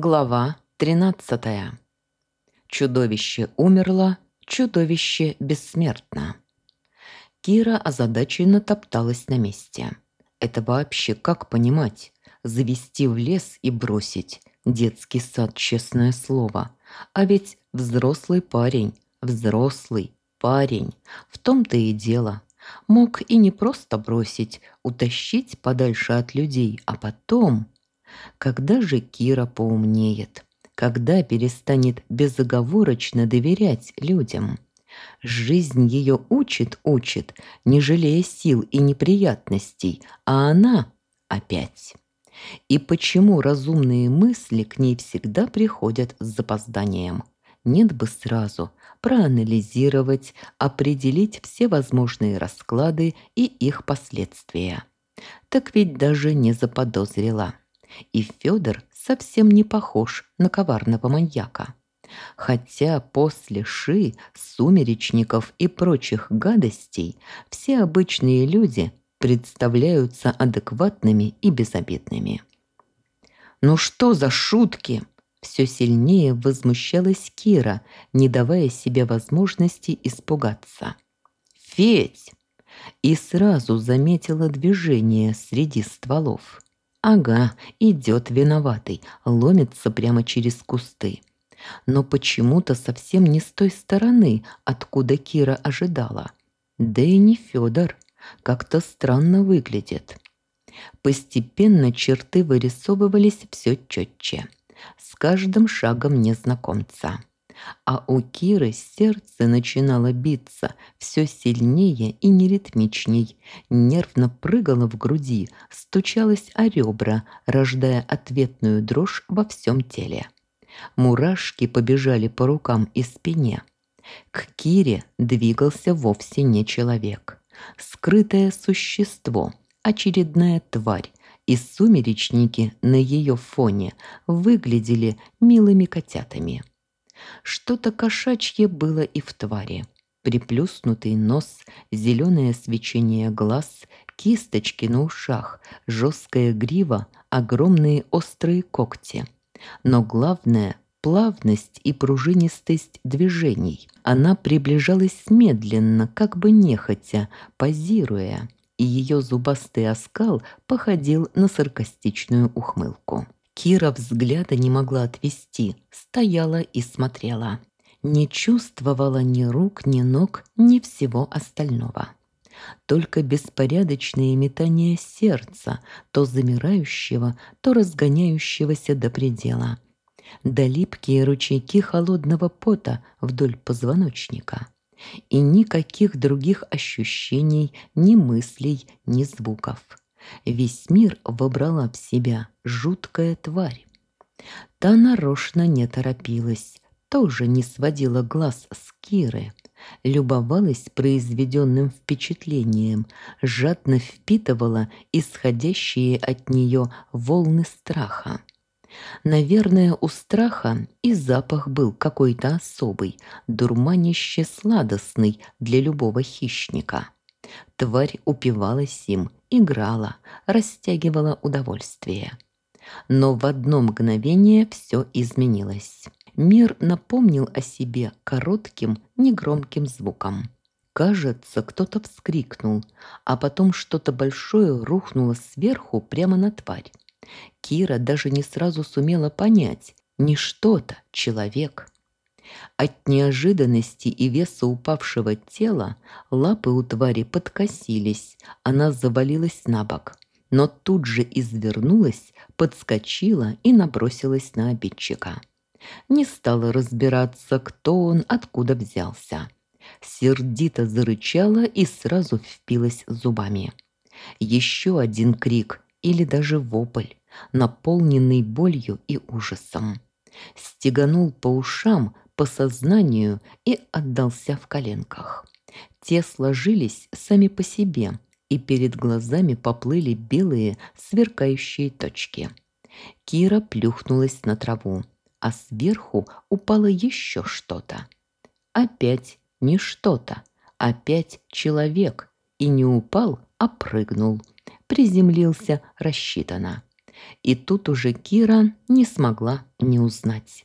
Глава 13. Чудовище умерло, чудовище бессмертно. Кира озадаченно топталась на месте. Это вообще как понимать? Завести в лес и бросить. Детский сад, честное слово. А ведь взрослый парень, взрослый парень. В том-то и дело. Мог и не просто бросить, утащить подальше от людей, а потом... Когда же Кира поумнеет? Когда перестанет безоговорочно доверять людям? Жизнь ее учит, учит, не жалея сил и неприятностей, а она опять. И почему разумные мысли к ней всегда приходят с запозданием? Нет бы сразу проанализировать, определить все возможные расклады и их последствия. Так ведь даже не заподозрила. И Федор совсем не похож на коварного маньяка. Хотя после ши, сумеречников и прочих гадостей все обычные люди представляются адекватными и безобидными. «Ну что за шутки?» Все сильнее возмущалась Кира, не давая себе возможности испугаться. «Федь!» И сразу заметила движение среди стволов. Ага, идет виноватый, ломится прямо через кусты. Но почему-то совсем не с той стороны, откуда Кира ожидала. Да и не Федор. Как-то странно выглядит. Постепенно черты вырисовывались все четче. С каждым шагом незнакомца а у Киры сердце начинало биться все сильнее и неритмичней, нервно прыгало в груди, стучалось о ребра, рождая ответную дрожь во всем теле. Мурашки побежали по рукам и спине. К Кире двигался вовсе не человек. Скрытое существо, очередная тварь, и сумеречники на ее фоне выглядели милыми котятами. Что-то кошачье было и в твари. Приплюснутый нос, зеленое свечение глаз, кисточки на ушах, жесткая грива, огромные острые когти. Но главное – плавность и пружинистость движений. Она приближалась медленно, как бы нехотя, позируя, и ее зубастый оскал походил на саркастичную ухмылку. Кира взгляда не могла отвести, стояла и смотрела. Не чувствовала ни рук, ни ног, ни всего остального. Только беспорядочные метания сердца, то замирающего, то разгоняющегося до предела. Да липкие ручейки холодного пота вдоль позвоночника. И никаких других ощущений, ни мыслей, ни звуков. Весь мир вобрала в себя жуткая тварь. Та нарочно не торопилась, тоже не сводила глаз с Киры, любовалась произведенным впечатлением, жадно впитывала исходящие от нее волны страха. Наверное, у страха и запах был какой-то особый, дурманище сладостный для любого хищника. Тварь упивалась им, играла, растягивала удовольствие. Но в одно мгновение все изменилось. Мир напомнил о себе коротким, негромким звуком. Кажется, кто-то вскрикнул, а потом что-то большое рухнуло сверху прямо на тварь. Кира даже не сразу сумела понять, не что-то, человек. От неожиданности и веса упавшего тела лапы у твари подкосились, она завалилась на бок, но тут же извернулась, подскочила и набросилась на обидчика. Не стала разбираться, кто он, откуда взялся. Сердито зарычала и сразу впилась зубами. Еще один крик или даже вопль, наполненный болью и ужасом. Стеганул по ушам, по сознанию и отдался в коленках. Те сложились сами по себе, и перед глазами поплыли белые сверкающие точки. Кира плюхнулась на траву, а сверху упало еще что-то. Опять не что-то, опять человек, и не упал, а прыгнул. Приземлился рассчитанно. И тут уже Кира не смогла не узнать.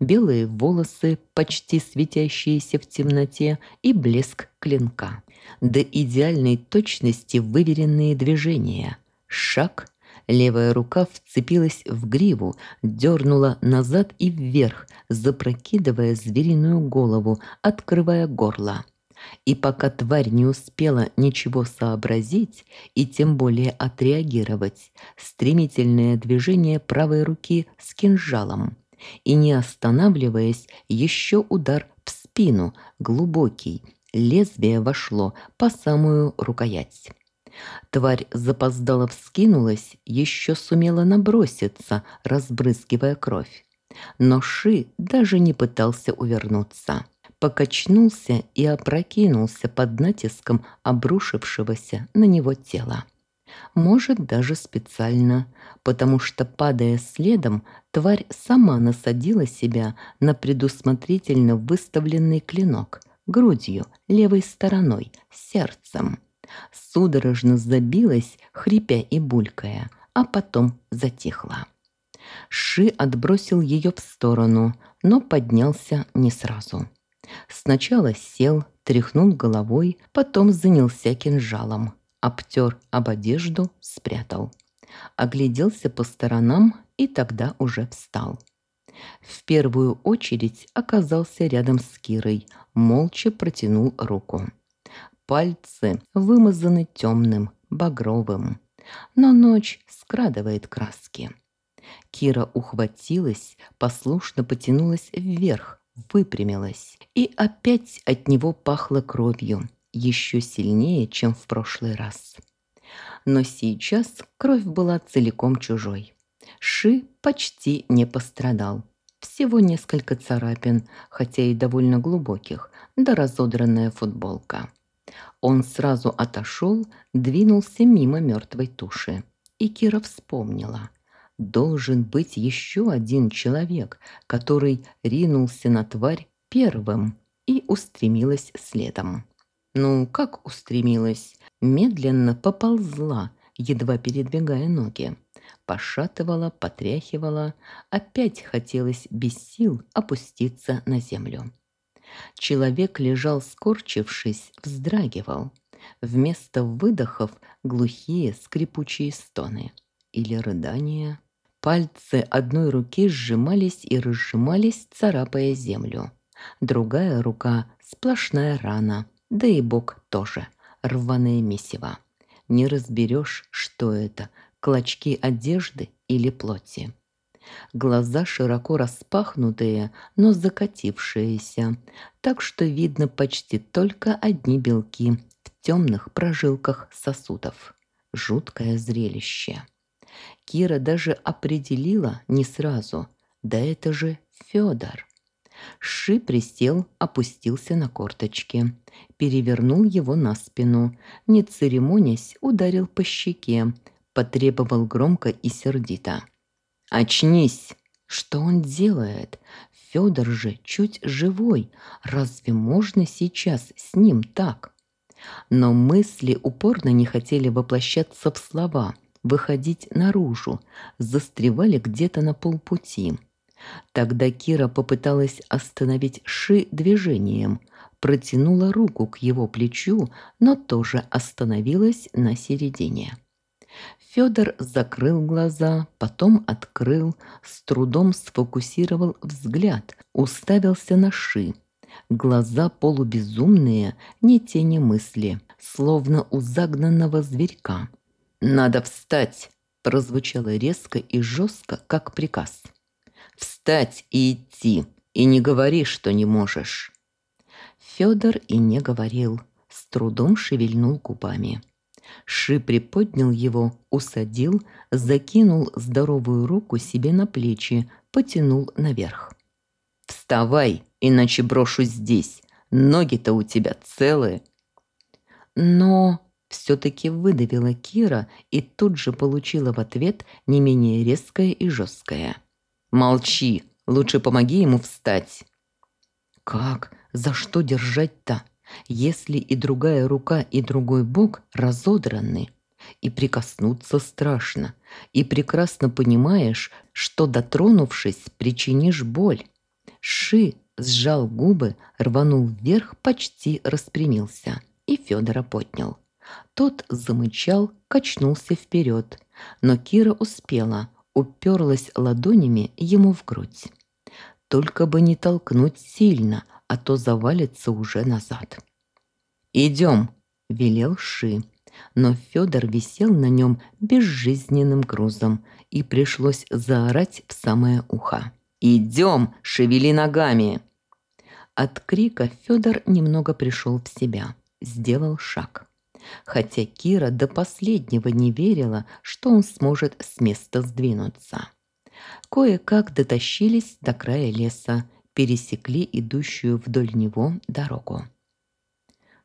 Белые волосы, почти светящиеся в темноте, и блеск клинка. До идеальной точности выверенные движения. Шаг, левая рука вцепилась в гриву, дернула назад и вверх, запрокидывая звериную голову, открывая горло. И пока тварь не успела ничего сообразить и тем более отреагировать, стремительное движение правой руки с кинжалом. И не останавливаясь, еще удар в спину, глубокий, лезвие вошло по самую рукоять. Тварь запоздало вскинулась, еще сумела наброситься, разбрызгивая кровь. Но Ши даже не пытался увернуться покачнулся и опрокинулся под натиском обрушившегося на него тела. Может, даже специально, потому что, падая следом, тварь сама насадила себя на предусмотрительно выставленный клинок грудью, левой стороной, сердцем. Судорожно забилась, хрипя и булькая, а потом затихла. Ши отбросил ее в сторону, но поднялся не сразу. Сначала сел, тряхнул головой, потом занялся кинжалом. Обтер об одежду, спрятал. Огляделся по сторонам и тогда уже встал. В первую очередь оказался рядом с Кирой, молча протянул руку. Пальцы вымазаны темным, багровым. Но ночь скрадывает краски. Кира ухватилась, послушно потянулась вверх, выпрямилась, и опять от него пахло кровью, еще сильнее, чем в прошлый раз. Но сейчас кровь была целиком чужой. Ши почти не пострадал. Всего несколько царапин, хотя и довольно глубоких, да разодранная футболка. Он сразу отошел, двинулся мимо мертвой туши. И Кира вспомнила – Должен быть еще один человек, который ринулся на тварь первым и устремилась следом. Ну, как устремилась? Медленно поползла, едва передвигая ноги. Пошатывала, потряхивала, опять хотелось без сил опуститься на землю. Человек лежал скорчившись, вздрагивал. Вместо выдохов глухие скрипучие стоны или рыдания. Пальцы одной руки сжимались и разжимались, царапая землю. Другая рука – сплошная рана, да и бок тоже, рваное месиво. Не разберешь, что это – клочки одежды или плоти. Глаза широко распахнутые, но закатившиеся, так что видно почти только одни белки в темных прожилках сосудов. Жуткое зрелище. Кира даже определила не сразу. Да это же Федор. Ши присел, опустился на корточки, перевернул его на спину, не церемонясь, ударил по щеке, потребовал громко и сердито. «Очнись!» Что он делает? Федор же чуть живой. Разве можно сейчас с ним так? Но мысли упорно не хотели воплощаться в слова – выходить наружу, застревали где-то на полпути. Тогда Кира попыталась остановить Ши движением, протянула руку к его плечу, но тоже остановилась на середине. Федор закрыл глаза, потом открыл, с трудом сфокусировал взгляд, уставился на Ши. Глаза полубезумные, ни тени мысли, словно у загнанного зверька. «Надо встать!» – прозвучало резко и жестко, как приказ. «Встать и идти, и не говори, что не можешь!» Федор и не говорил, с трудом шевельнул губами. Ши приподнял его, усадил, закинул здоровую руку себе на плечи, потянул наверх. «Вставай, иначе брошу здесь. Ноги-то у тебя целые». «Но...» все-таки выдавила Кира и тут же получила в ответ не менее резкое и жесткое. «Молчи, лучше помоги ему встать». «Как? За что держать-то? Если и другая рука, и другой бок разодраны? и прикоснуться страшно, и прекрасно понимаешь, что, дотронувшись, причинишь боль. Ши сжал губы, рванул вверх, почти распрямился, и Федора поднял. Тот замычал, качнулся вперед, но Кира успела, уперлась ладонями ему в грудь. Только бы не толкнуть сильно, а то завалится уже назад. «Идем», – велел Ши, но Федор висел на нем безжизненным грузом, и пришлось заорать в самое ухо. «Идем, шевели ногами!» От крика Федор немного пришел в себя, сделал шаг. Хотя Кира до последнего не верила, что он сможет с места сдвинуться. Кое-как дотащились до края леса, пересекли идущую вдоль него дорогу.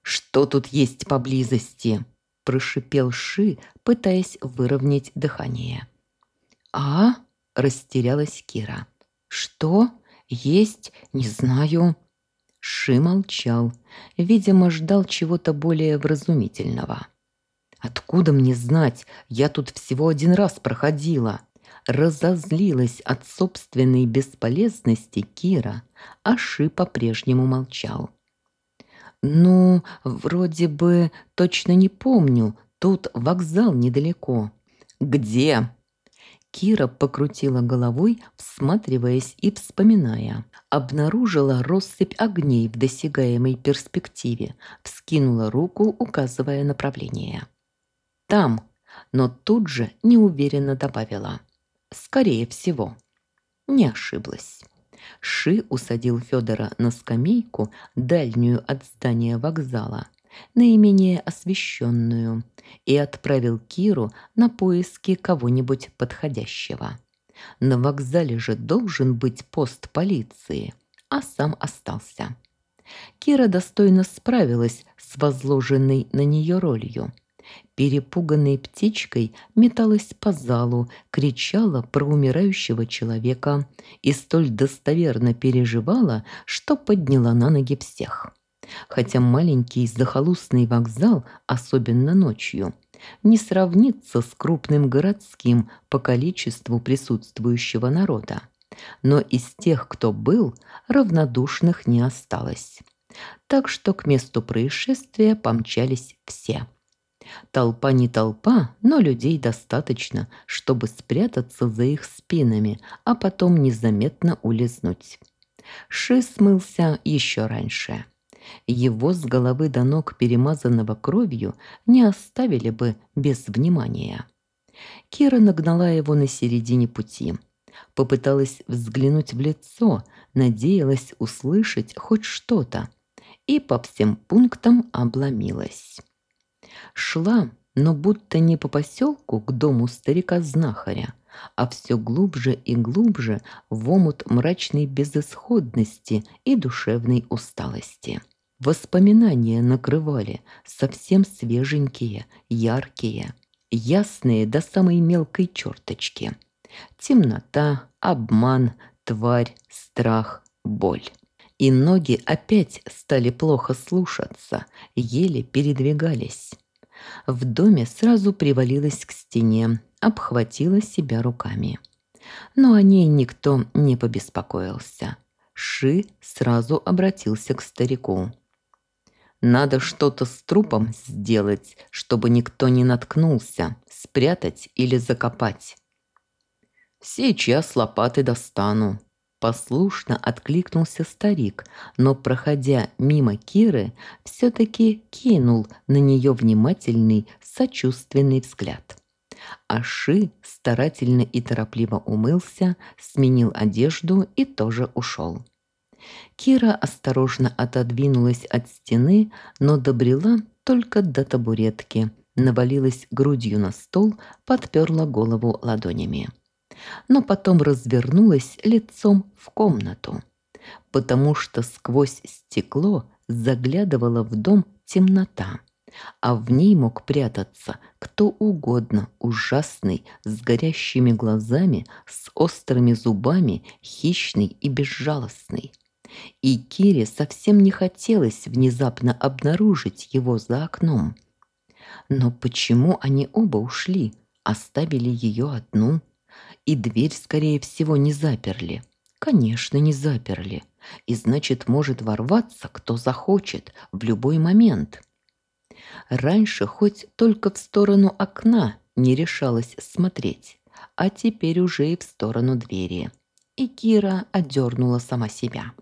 «Что тут есть поблизости?» – прошипел Ши, пытаясь выровнять дыхание. «А?» – растерялась Кира. «Что? Есть? Не знаю». Ши молчал, видимо, ждал чего-то более вразумительного. «Откуда мне знать? Я тут всего один раз проходила». Разозлилась от собственной бесполезности Кира, а Ши по-прежнему молчал. «Ну, вроде бы, точно не помню. Тут вокзал недалеко». «Где?» Кира покрутила головой, всматриваясь и вспоминая. Обнаружила россыпь огней в досягаемой перспективе, вскинула руку, указывая направление. «Там», но тут же неуверенно добавила. «Скорее всего». Не ошиблась. Ши усадил Федора на скамейку, дальнюю от здания вокзала, наименее освещенную, и отправил Киру на поиски кого-нибудь подходящего. На вокзале же должен быть пост полиции, а сам остался. Кира достойно справилась с возложенной на нее ролью. Перепуганной птичкой металась по залу, кричала про умирающего человека и столь достоверно переживала, что подняла на ноги всех хотя маленький захолустный вокзал, особенно ночью, не сравнится с крупным городским по количеству присутствующего народа. Но из тех, кто был, равнодушных не осталось. Так что к месту происшествия помчались все. Толпа не толпа, но людей достаточно, чтобы спрятаться за их спинами, а потом незаметно улизнуть. Ши смылся еще раньше. Его с головы до ног, перемазанного кровью, не оставили бы без внимания. Кира нагнала его на середине пути. Попыталась взглянуть в лицо, надеялась услышать хоть что-то. И по всем пунктам обломилась. Шла, но будто не по поселку к дому старика-знахаря, а все глубже и глубже в омут мрачной безысходности и душевной усталости. Воспоминания накрывали, совсем свеженькие, яркие, ясные до самой мелкой черточки. Темнота, обман, тварь, страх, боль. И ноги опять стали плохо слушаться, еле передвигались. В доме сразу привалилась к стене, обхватила себя руками. Но о ней никто не побеспокоился. Ши сразу обратился к старику. Надо что-то с трупом сделать, чтобы никто не наткнулся, спрятать или закопать. Сейчас лопаты достану. Послушно откликнулся старик, но, проходя мимо Киры, все-таки кинул на нее внимательный, сочувственный взгляд. Аши старательно и торопливо умылся, сменил одежду и тоже ушел. Кира осторожно отодвинулась от стены, но добрела только до табуретки, навалилась грудью на стол, подперла голову ладонями. Но потом развернулась лицом в комнату, потому что сквозь стекло заглядывала в дом темнота, а в ней мог прятаться кто угодно, ужасный, с горящими глазами, с острыми зубами, хищный и безжалостный и Кире совсем не хотелось внезапно обнаружить его за окном. Но почему они оба ушли, оставили ее одну? И дверь, скорее всего, не заперли. Конечно, не заперли. И значит, может ворваться, кто захочет, в любой момент. Раньше хоть только в сторону окна не решалась смотреть, а теперь уже и в сторону двери. И Кира одернула сама себя.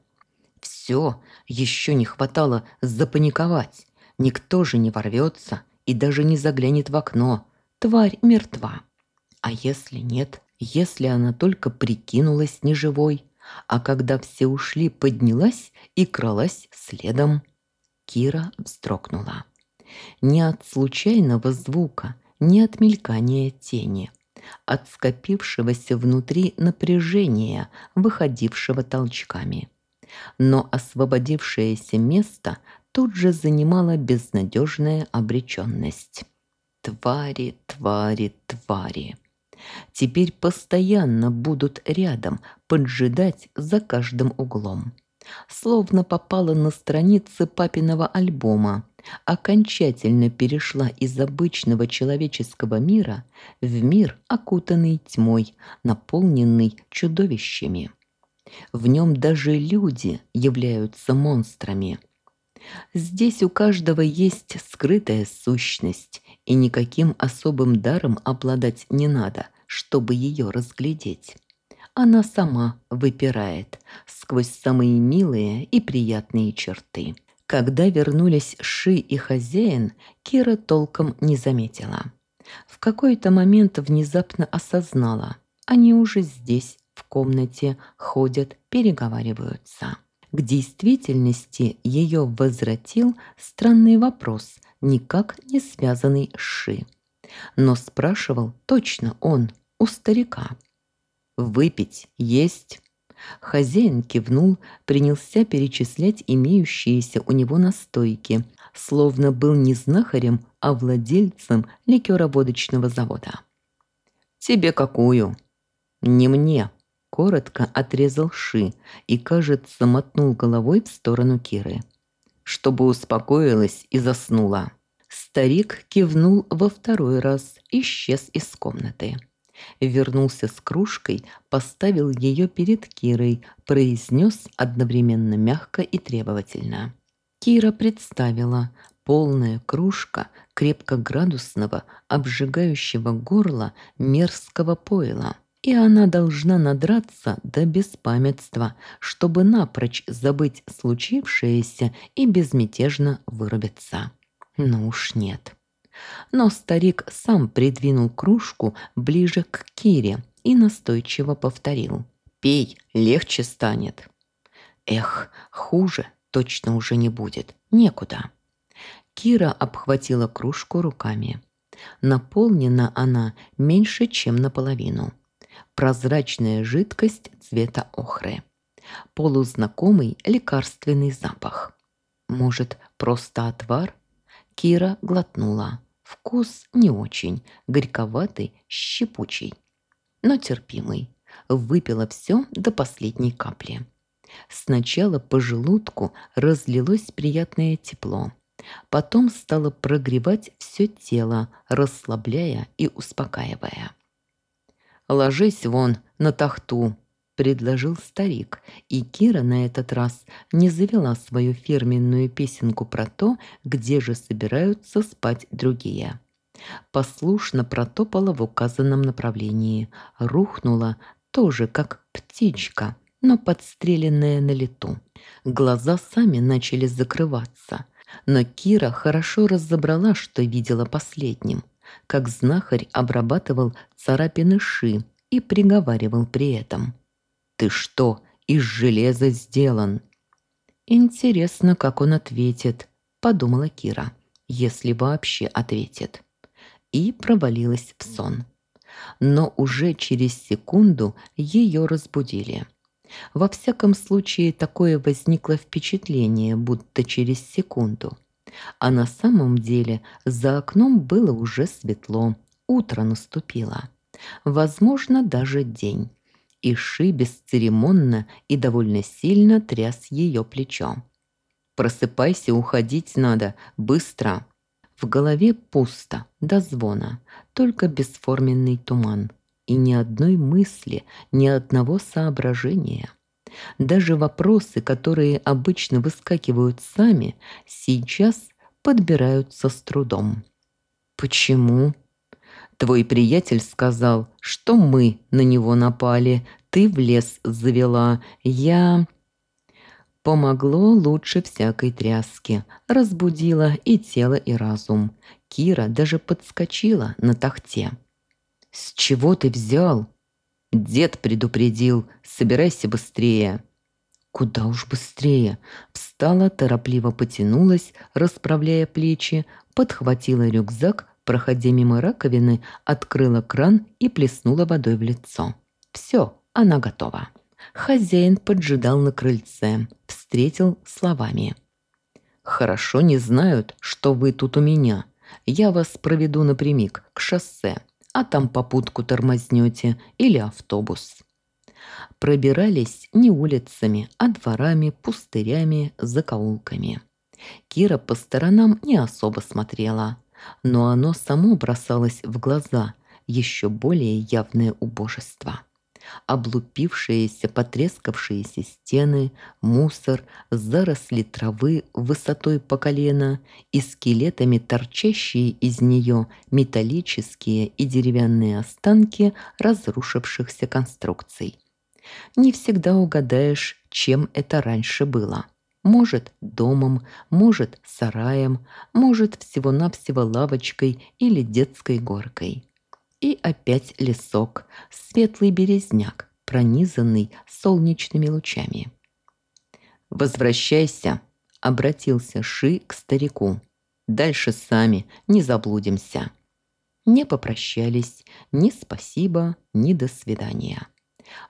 Все, еще не хватало запаниковать. Никто же не ворвется и даже не заглянет в окно. Тварь мертва. А если нет, если она только прикинулась неживой, а когда все ушли, поднялась и кралась следом? Кира вздрогнула. Не от случайного звука, не от мелькания тени, от скопившегося внутри напряжения, выходившего толчками. Но освободившееся место тут же занимала безнадежная обреченность. Твари, твари, твари. Теперь постоянно будут рядом, поджидать за каждым углом. Словно попала на страницы папиного альбома, окончательно перешла из обычного человеческого мира в мир, окутанный тьмой, наполненный чудовищами. В нем даже люди являются монстрами. Здесь у каждого есть скрытая сущность, и никаким особым даром обладать не надо, чтобы ее разглядеть. Она сама выпирает сквозь самые милые и приятные черты. Когда вернулись Ши и хозяин, Кира толком не заметила. В какой-то момент внезапно осознала, они уже здесь, в комнате, ходят, переговариваются. К действительности ее возвратил странный вопрос, никак не связанный с Ши. Но спрашивал точно он, у старика. «Выпить есть?» Хозяин кивнул, принялся перечислять имеющиеся у него настойки, словно был не знахарем, а владельцем ликероводочного завода. «Тебе какую?» «Не мне», – коротко отрезал Ши и, кажется, мотнул головой в сторону Киры. Чтобы успокоилась и заснула. Старик кивнул во второй раз, исчез из комнаты вернулся с кружкой, поставил ее перед Кирой, произнес одновременно мягко и требовательно. Кира представила полная кружка крепкоградусного, обжигающего горло мерзкого пойла, и она должна надраться до беспамятства, чтобы напрочь забыть случившееся и безмятежно вырубиться. Ну уж нет. Но старик сам придвинул кружку ближе к Кире и настойчиво повторил. «Пей, легче станет». Эх, хуже точно уже не будет. Некуда. Кира обхватила кружку руками. Наполнена она меньше, чем наполовину. Прозрачная жидкость цвета охры. Полузнакомый лекарственный запах. Может, просто отвар? Кира глотнула. Вкус не очень, горьковатый, щепучий, но терпимый. Выпила все до последней капли. Сначала по желудку разлилось приятное тепло. Потом стало прогревать все тело, расслабляя и успокаивая. «Ложись вон на тахту», предложил старик, и Кира на этот раз не завела свою фирменную песенку про то, где же собираются спать другие. Послушно протопала в указанном направлении, рухнула тоже как птичка, но подстреленная на лету. Глаза сами начали закрываться, но Кира хорошо разобрала, что видела последним, как знахарь обрабатывал царапины ши и приговаривал при этом – «Ты что, из железа сделан?» «Интересно, как он ответит», – подумала Кира, если вообще ответит. И провалилась в сон. Но уже через секунду ее разбудили. Во всяком случае, такое возникло впечатление, будто через секунду. А на самом деле за окном было уже светло, утро наступило. Возможно, даже день. Иши бесцеремонно и довольно сильно тряс ее плечо. «Просыпайся, уходить надо, быстро!» В голове пусто, до звона, только бесформенный туман. И ни одной мысли, ни одного соображения. Даже вопросы, которые обычно выскакивают сами, сейчас подбираются с трудом. «Почему?» «Твой приятель сказал, что мы на него напали, ты в лес завела, я...» Помогло лучше всякой тряски, разбудило и тело, и разум. Кира даже подскочила на тахте. «С чего ты взял?» «Дед предупредил, собирайся быстрее». Куда уж быстрее. Встала, торопливо потянулась, расправляя плечи, подхватила рюкзак, проходя мимо раковины, открыла кран и плеснула водой в лицо. Все, она готова. Хозяин поджидал на крыльце, встретил словами. «Хорошо не знают, что вы тут у меня. Я вас проведу напрямик, к шоссе, а там попутку тормознете или автобус». Пробирались не улицами, а дворами, пустырями, закоулками. Кира по сторонам не особо смотрела, но оно само бросалось в глаза, еще более явное убожество облупившиеся, потрескавшиеся стены, мусор, заросли травы высотой по колено и скелетами торчащие из нее металлические и деревянные останки разрушившихся конструкций. Не всегда угадаешь, чем это раньше было. Может, домом, может, сараем, может, всего-навсего лавочкой или детской горкой. И опять лесок, светлый березняк, пронизанный солнечными лучами. «Возвращайся», — обратился Ши к старику. «Дальше сами, не заблудимся». Не попрощались, ни спасибо, ни до свидания.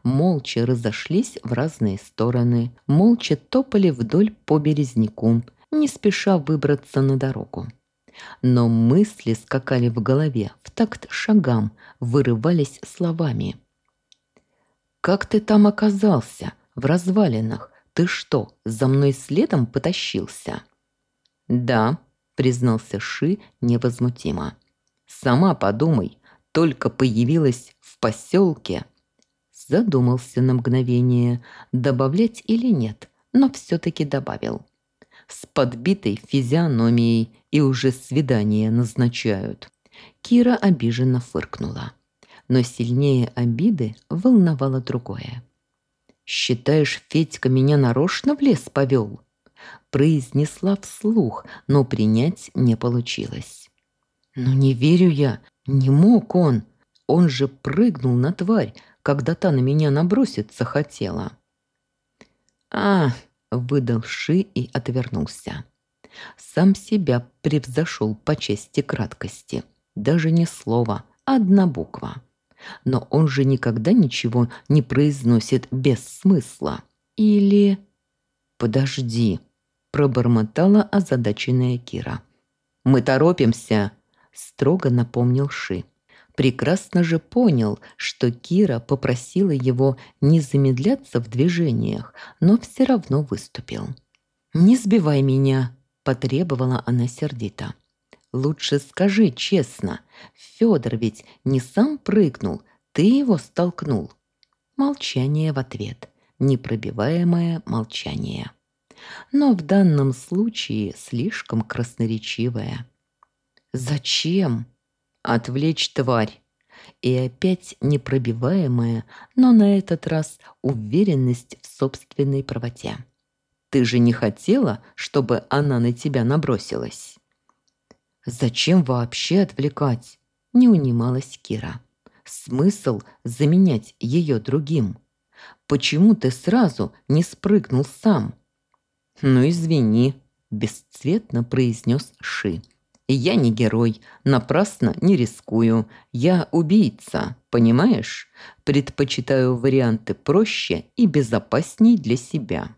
Молча разошлись в разные стороны, молча топали вдоль по березняку, не спеша выбраться на дорогу. Но мысли скакали в голове в такт шагам, вырывались словами. «Как ты там оказался? В развалинах? Ты что, за мной следом потащился?» «Да», — признался Ши невозмутимо. «Сама подумай, только появилась в поселке». Задумался на мгновение, добавлять или нет, но все-таки добавил с подбитой физиономией и уже свидание назначают. Кира обиженно фыркнула. Но сильнее обиды волновало другое. «Считаешь, Федька меня нарочно в лес повел?» Произнесла вслух, но принять не получилось. «Ну не верю я, не мог он. Он же прыгнул на тварь, когда та на меня наброситься хотела». «А, выдал Ши и отвернулся. Сам себя превзошел по чести краткости. Даже не слово, а одна буква. Но он же никогда ничего не произносит без смысла. Или... «Подожди», – пробормотала озадаченная Кира. «Мы торопимся», – строго напомнил Ши прекрасно же понял, что Кира попросила его не замедляться в движениях, но все равно выступил. «Не сбивай меня», – потребовала она сердито. «Лучше скажи честно, Федор ведь не сам прыгнул, ты его столкнул». Молчание в ответ, непробиваемое молчание. Но в данном случае слишком красноречивое. «Зачем?» Отвлечь тварь. И опять непробиваемая, но на этот раз уверенность в собственной правоте. Ты же не хотела, чтобы она на тебя набросилась? Зачем вообще отвлекать? Не унималась Кира. Смысл заменять ее другим? Почему ты сразу не спрыгнул сам? Ну извини, бесцветно произнес Ши. Я не герой, напрасно не рискую. Я убийца, понимаешь? Предпочитаю варианты проще и безопасней для себя.